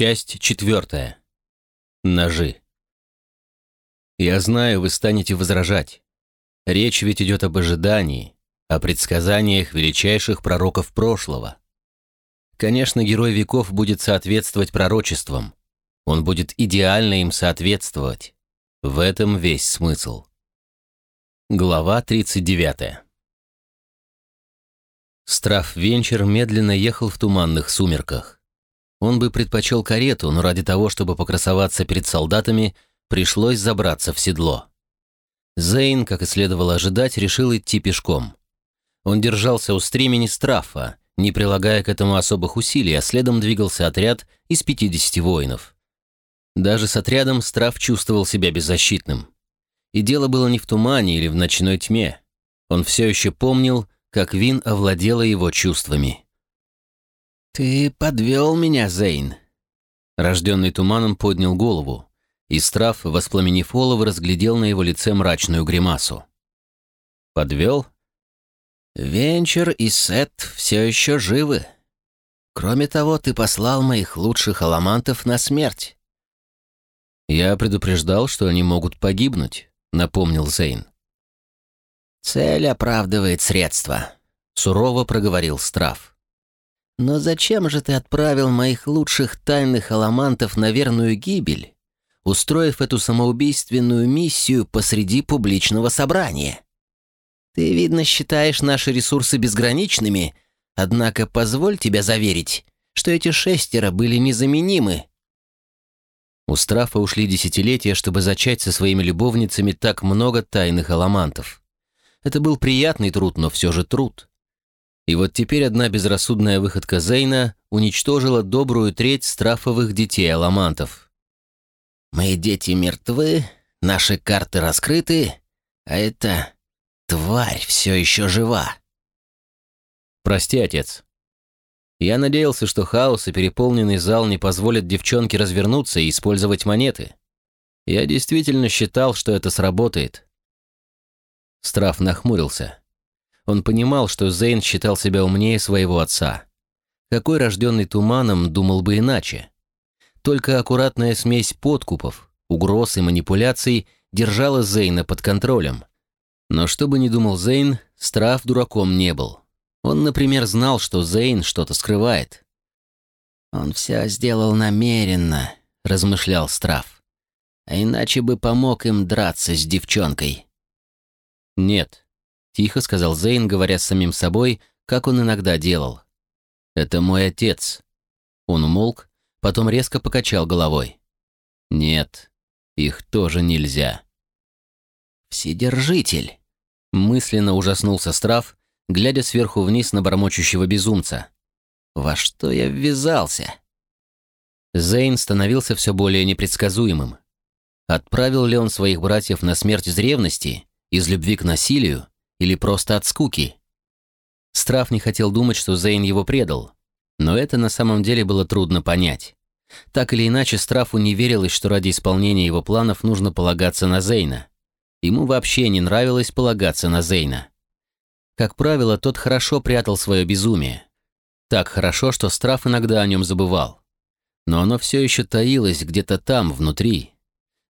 Часть четвертая. Ножи. Я знаю, вы станете возражать. Речь ведь идет об ожидании, о предсказаниях величайших пророков прошлого. Конечно, герой веков будет соответствовать пророчествам. Он будет идеально им соответствовать. В этом весь смысл. Глава 39. Страф Венчер медленно ехал в туманных сумерках. Он бы предпочел карету, но ради того, чтобы покрасоваться перед солдатами, пришлось забраться в седло. Зейн, как и следовало ожидать, решил идти пешком. Он держался у стремени Страфа, не прилагая к этому особых усилий, а следом двигался отряд из 50 воинов. Даже с отрядом Страф чувствовал себя беззащитным. И дело было не в тумане или в ночной тьме. Он все еще помнил, как Вин овладела его чувствами. «Ты подвел меня, Зейн!» Рожденный туманом поднял голову, и Страф, воспламенив олово, разглядел на его лице мрачную гримасу. «Подвел?» «Венчер и Сет все еще живы. Кроме того, ты послал моих лучших аламантов на смерть». «Я предупреждал, что они могут погибнуть», — напомнил Зейн. «Цель оправдывает средства», — сурово проговорил Страф. Но зачем же ты отправил моих лучших тайных аламантов на верную гибель, устроив эту самоубийственную миссию посреди публичного собрания? Ты, видно, считаешь наши ресурсы безграничными, однако позволь тебя заверить, что эти шестеро были незаменимы. У Страфа ушли десятилетия, чтобы зачать со своими любовницами так много тайных аламантов. Это был приятный труд, но все же труд. И вот теперь одна безрассудная выходка Зейна уничтожила добрую треть страфовых детей-аламантов. «Мои дети мертвы, наши карты раскрыты, а эта тварь все еще жива». «Прости, отец. Я надеялся, что хаос и переполненный зал не позволят девчонке развернуться и использовать монеты. Я действительно считал, что это сработает». Страф нахмурился. Он понимал, что Зейн считал себя умнее своего отца. Какой рожденный туманом думал бы иначе? Только аккуратная смесь подкупов, угроз и манипуляций держала Зейна под контролем. Но что бы ни думал Зейн, Страф дураком не был. Он, например, знал, что Зейн что-то скрывает. «Он все сделал намеренно», — размышлял Страф. «А иначе бы помог им драться с девчонкой». «Нет», — тихо сказал Зейн, говоря с самим собой, как он иногда делал. «Это мой отец». Он умолк, потом резко покачал головой. «Нет, их тоже нельзя». «Вседержитель!» Мысленно ужаснулся Страф, глядя сверху вниз на бормочущего безумца. «Во что я ввязался?» Зейн становился все более непредсказуемым. Отправил ли он своих братьев на смерть из ревности, из любви к насилию, или просто от скуки. Страф не хотел думать, что Зейн его предал, но это на самом деле было трудно понять. Так или иначе, Страфу не верилось, что ради исполнения его планов нужно полагаться на Зейна. Ему вообще не нравилось полагаться на Зейна. Как правило, тот хорошо прятал свое безумие. Так хорошо, что Страф иногда о нем забывал. Но оно все еще таилось где-то там, внутри,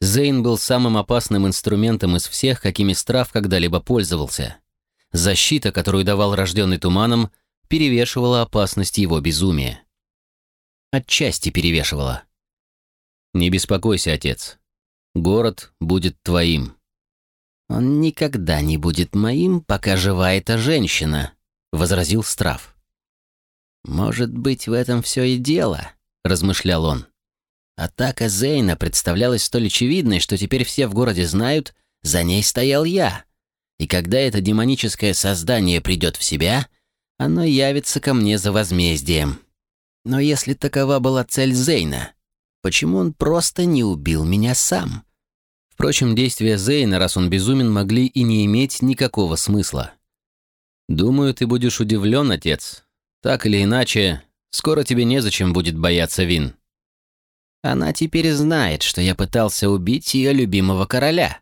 Зейн был самым опасным инструментом из всех, какими Страф когда-либо пользовался. Защита, которую давал рожденный туманом, перевешивала опасность его безумия. Отчасти перевешивала. «Не беспокойся, отец. Город будет твоим». «Он никогда не будет моим, пока жива эта женщина», — возразил Страф. «Может быть, в этом все и дело», — размышлял он. Атака Зейна представлялась столь очевидной, что теперь все в городе знают, за ней стоял я. И когда это демоническое создание придет в себя, оно явится ко мне за возмездием. Но если такова была цель Зейна, почему он просто не убил меня сам? Впрочем, действия Зейна, раз он безумен, могли и не иметь никакого смысла. «Думаю, ты будешь удивлен, отец. Так или иначе, скоро тебе незачем будет бояться Вин». Она теперь знает, что я пытался убить ее любимого короля».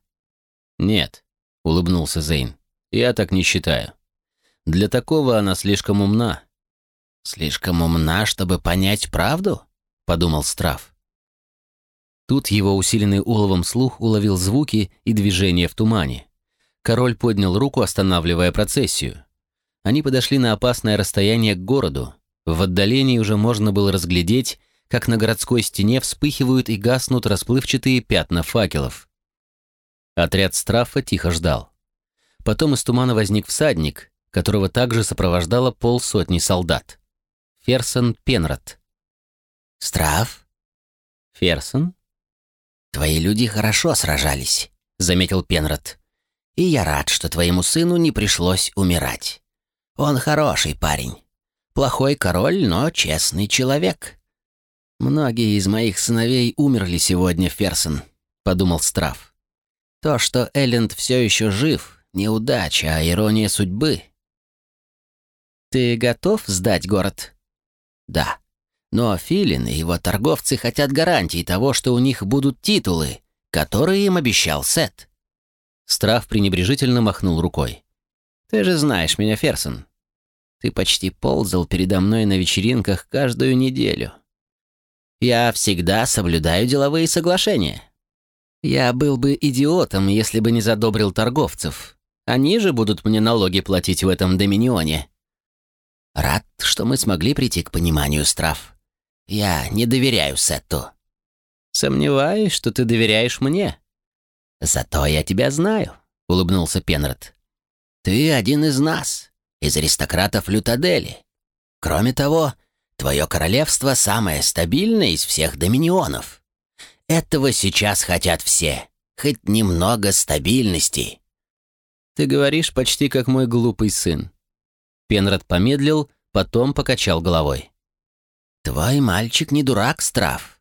«Нет», — улыбнулся Зейн, — «я так не считаю. Для такого она слишком умна». «Слишком умна, чтобы понять правду?» — подумал Страф. Тут его усиленный уловом слух уловил звуки и движения в тумане. Король поднял руку, останавливая процессию. Они подошли на опасное расстояние к городу. В отдалении уже можно было разглядеть, как на городской стене вспыхивают и гаснут расплывчатые пятна факелов. Отряд Страфа тихо ждал. Потом из тумана возник всадник, которого также сопровождало полсотни солдат. Ферсон Пенрод. «Страф?» «Ферсон?» «Твои люди хорошо сражались», — заметил Пенрод. «И я рад, что твоему сыну не пришлось умирать. Он хороший парень. Плохой король, но честный человек». «Многие из моих сыновей умерли сегодня, Ферсон», — подумал Страф. «То, что Элленд все еще жив, неудача, а ирония судьбы». «Ты готов сдать город?» «Да. Но Филин и его торговцы хотят гарантии того, что у них будут титулы, которые им обещал Сет». Страф пренебрежительно махнул рукой. «Ты же знаешь меня, Ферсон. Ты почти ползал передо мной на вечеринках каждую неделю. Я всегда соблюдаю деловые соглашения. Я был бы идиотом, если бы не задобрил торговцев. Они же будут мне налоги платить в этом доминионе. Рад, что мы смогли прийти к пониманию, Страф. Я не доверяю Сетту. Сомневаюсь, что ты доверяешь мне. Зато я тебя знаю, улыбнулся Пенрод. Ты один из нас, из аристократов Лютадели. Кроме того, Твое королевство самое стабильное из всех доминионов. Этого сейчас хотят все. Хоть немного стабильности. Ты говоришь почти как мой глупый сын. Пенрод помедлил, потом покачал головой. Твой мальчик не дурак, Страф.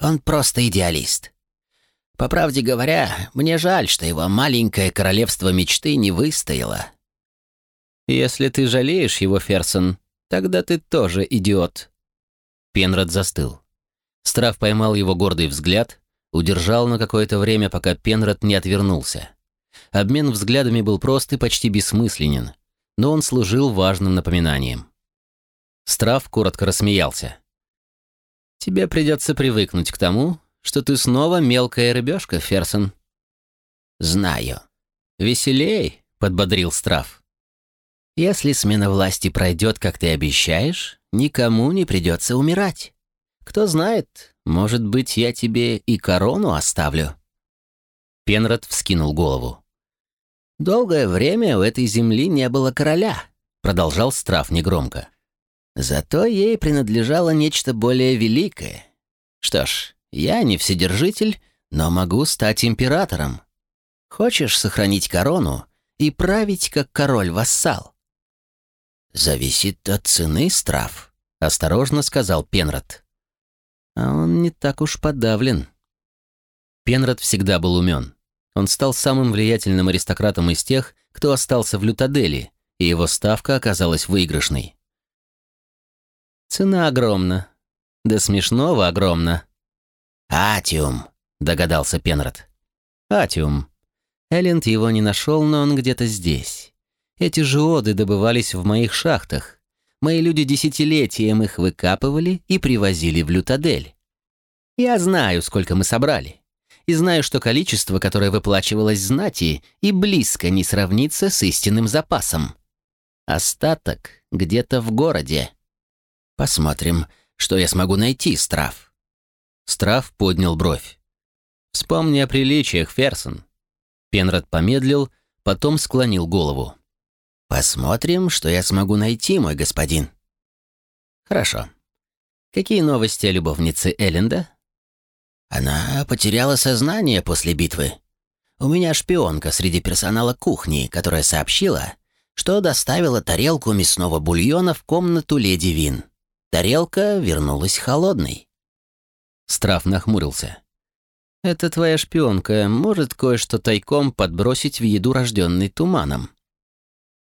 Он просто идеалист. По правде говоря, мне жаль, что его маленькое королевство мечты не выстояло. Если ты жалеешь его, Ферсон, Тогда ты тоже идиот». Пенрод застыл. Страф поймал его гордый взгляд, удержал на какое-то время, пока Пенрод не отвернулся. Обмен взглядами был прост и почти бессмысленен, но он служил важным напоминанием. Страф коротко рассмеялся. «Тебе придется привыкнуть к тому, что ты снова мелкая рыбешка, Ферсон». «Знаю». «Веселей», — подбодрил Страф. Если смена власти пройдет, как ты обещаешь, никому не придется умирать. Кто знает, может быть, я тебе и корону оставлю». Пенрод вскинул голову. «Долгое время у этой земли не было короля», — продолжал Страф негромко. «Зато ей принадлежало нечто более великое. Что ж, я не вседержитель, но могу стать императором. Хочешь сохранить корону и править как король-вассал?» «Зависит от цены страв», — осторожно сказал Пенрод. А он не так уж подавлен. Пенрод всегда был умен. Он стал самым влиятельным аристократом из тех, кто остался в Лютадели, и его ставка оказалась выигрышной. Цена огромна. До смешного огромна. «Атиум», — догадался Пенрод. «Атиум. Элленд его не нашел, но он где-то здесь. Эти жиоды добывались в моих шахтах. Мои люди десятилетием их выкапывали и привозили в Лютадель. Я знаю, сколько мы собрали. И знаю, что количество, которое выплачивалось знати, и близко не сравнится с истинным запасом. Остаток где-то в городе. Посмотрим, что я смогу найти, Страф. Страф поднял бровь. Вспомни о приличиях, Ферсон. Пенрод помедлил, потом склонил голову. Посмотрим, что я смогу найти, мой господин. Хорошо. Какие новости о любовнице Элленда? Она потеряла сознание после битвы. У меня шпионка среди персонала кухни, которая сообщила, что доставила тарелку мясного бульона в комнату леди Вин. Тарелка вернулась холодной. Страф нахмурился. «Это твоя шпионка может кое-что тайком подбросить в еду, рожденный туманом.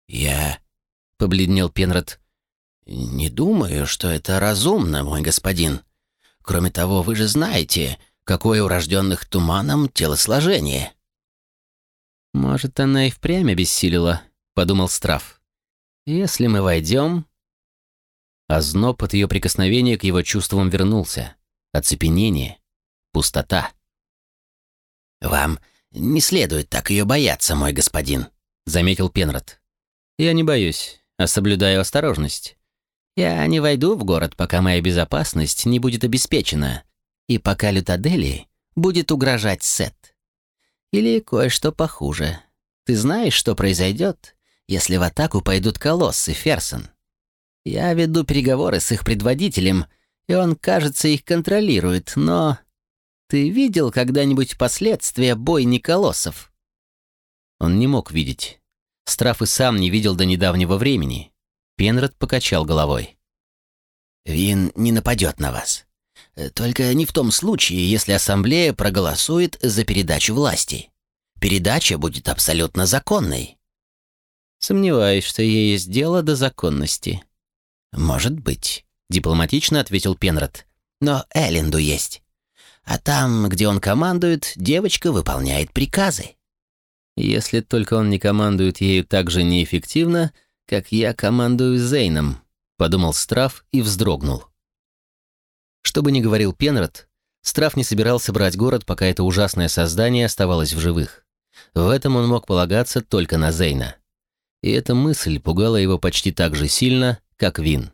«Я...» — побледнел Пенрод. «Не думаю, что это разумно, мой господин. Кроме того, вы же знаете, какое у рожденных туманом телосложение». «Может, она и впрямь обессилила», — подумал Страф. «Если мы войдем...» Озноб от ее прикосновения к его чувствам вернулся. оцепенение, пустота. «Вам не следует так ее бояться, мой господин», — заметил Пенрод. «Я не боюсь, а соблюдаю осторожность. Я не войду в город, пока моя безопасность не будет обеспечена, и пока Лютадели будет угрожать Сет. Или кое-что похуже. Ты знаешь, что произойдет, если в атаку пойдут колоссы, Ферсон? Я веду переговоры с их предводителем, и он, кажется, их контролирует, но... Ты видел когда-нибудь последствия бойни колоссов?» Он не мог видеть. Страф и сам не видел до недавнего времени. Пенрод покачал головой. «Вин не нападет на вас. Только не в том случае, если ассамблея проголосует за передачу власти. Передача будет абсолютно законной». «Сомневаюсь, что ей есть дело до законности». «Может быть», — дипломатично ответил Пенрод. «Но Элленду есть. А там, где он командует, девочка выполняет приказы. Если только он не командует ею так же неэффективно, как я командую Зейном, подумал Страф и вздрогнул. Что бы ни говорил Пенрод, Страф не собирался брать город, пока это ужасное создание оставалось в живых. В этом он мог полагаться только на Зейна. И эта мысль пугала его почти так же сильно, как Вин.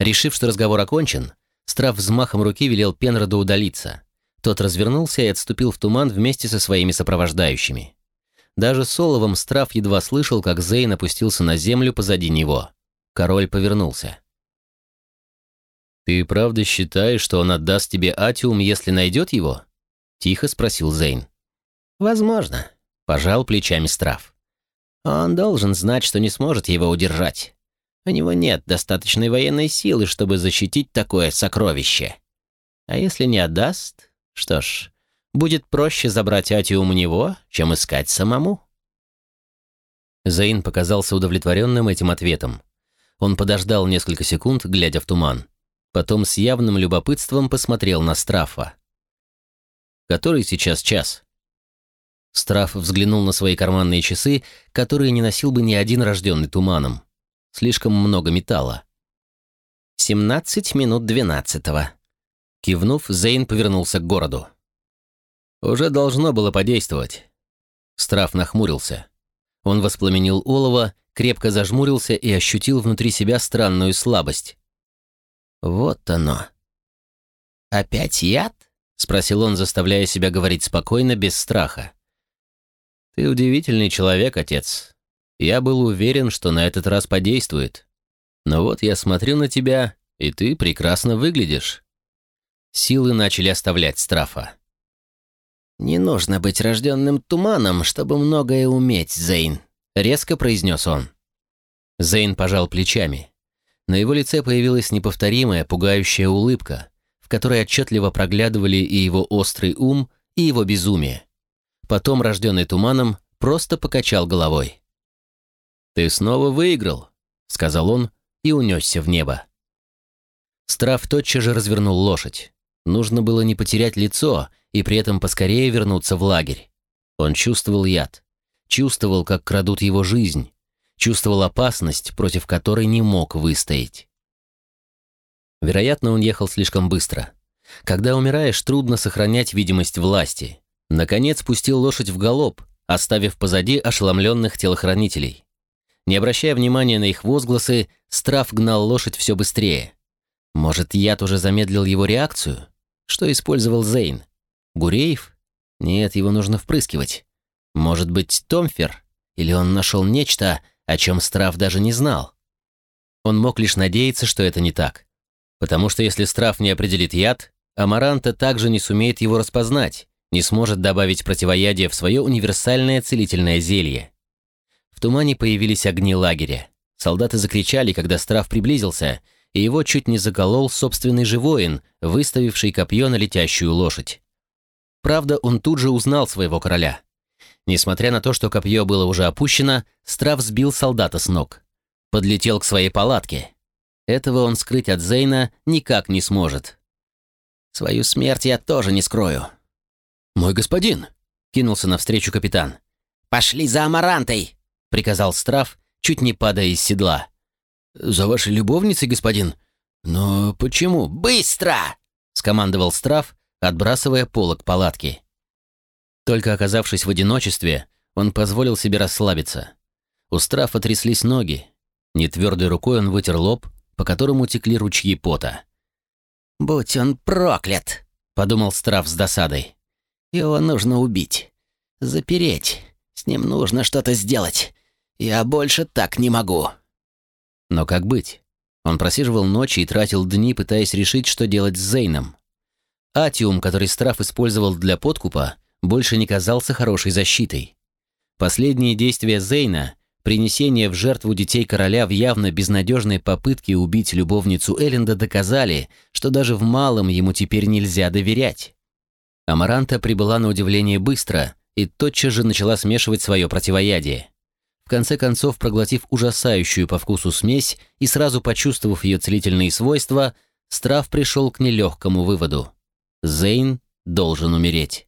Решив, что разговор окончен, Страф взмахом руки велел Пенроду удалиться. Тот развернулся и отступил в туман вместе со своими сопровождающими. Даже Соловом Страф едва слышал, как Зейн опустился на землю позади него. Король повернулся. «Ты правда считаешь, что он отдаст тебе Атиум, если найдет его?» — тихо спросил Зейн. «Возможно», — пожал плечами Страф. «Он должен знать, что не сможет его удержать. У него нет достаточной военной силы, чтобы защитить такое сокровище. А если не отдаст, что ж, будет проще забрать Атиум у него, чем искать самому. Заин показался удовлетворенным этим ответом. Он подождал несколько секунд, глядя в туман. Потом с явным любопытством посмотрел на Страфа. «Который сейчас час?» Страф взглянул на свои карманные часы, которые не носил бы ни один рожденный туманом. Слишком много металла. «Семнадцать минут двенадцатого». Кивнув, Зейн повернулся к городу. Уже должно было подействовать. Страф нахмурился. Он воспламенил олово, крепко зажмурился и ощутил внутри себя странную слабость. «Вот оно». «Опять яд?» — спросил он, заставляя себя говорить спокойно, без страха. «Ты удивительный человек, отец. Я был уверен, что на этот раз подействует. Но вот я смотрю на тебя, и ты прекрасно выглядишь. Силы начали оставлять Страфа. «Не нужно быть рожденным туманом, чтобы многое уметь, Зейн», — резко произнес он. Зейн пожал плечами. На его лице появилась неповторимая, пугающая улыбка, в которой отчетливо проглядывали и его острый ум, и его безумие. Потом, рожденный туманом, просто покачал головой. «Ты снова выиграл», — сказал он и унесся в небо. Страф тотчас же развернул лошадь. Нужно было не потерять лицо и при этом поскорее вернуться в лагерь. Он чувствовал яд, чувствовал, как крадут его жизнь, чувствовал опасность, против которой не мог выстоять. Вероятно, он ехал слишком быстро. Когда умираешь, трудно сохранять видимость власти. Наконец пустил лошадь в галоп, оставив позади ошеломленных телохранителей. Не обращая внимания на их возгласы, Страф гнал лошадь все быстрее. Может, яд уже замедлил его реакцию? Что использовал Зейн? Гуреев? Нет, его нужно впрыскивать. Может быть, Томфер? Или он нашел нечто, о чем Страф даже не знал? Он мог лишь надеяться, что это не так. Потому что если Страф не определит яд, Амаранта также не сумеет его распознать, не сможет добавить противоядие в свое универсальное целительное зелье. В тумане появились огни лагеря. Солдаты закричали, когда Страф приблизился, и его чуть не заколол собственный же воин, выставивший копье на летящую лошадь. Правда, он тут же узнал своего короля. Несмотря на то, что копье было уже опущено, Страф сбил солдата с ног. Подлетел к своей палатке. Этого он скрыть от Зейна никак не сможет. «Свою смерть я тоже не скрою». «Мой господин!» — кинулся навстречу капитан. «Пошли за Амарантой!» — приказал Страф, чуть не падая из седла. «За вашей любовницей, господин? Но почему?» «Быстро!» скомандовал Страф, отбрасывая полок палатки. Только оказавшись в одиночестве, он позволил себе расслабиться. У Страфа тряслись ноги. Нетвердой рукой он вытер лоб, по которому текли ручьи пота. «Будь он проклят!» — подумал Страф с досадой. «Его нужно убить. Запереть. С ним нужно что-то сделать. Я больше так не могу». Но как быть? Он просиживал ночи и тратил дни, пытаясь решить, что делать с Зейном. Атиум, который Страф использовал для подкупа, больше не казался хорошей защитой. Последние действия Зейна, принесение в жертву детей короля в явно безнадежной попытке убить любовницу Элленда доказали, что даже в малом ему теперь нельзя доверять. Амаранта прибыла на удивление быстро и тотчас же начала смешивать свое противоядие. В конце концов, проглотив ужасающую по вкусу смесь и сразу почувствовав ее целительные свойства, Страф пришел к нелегкому выводу. Зейн должен умереть.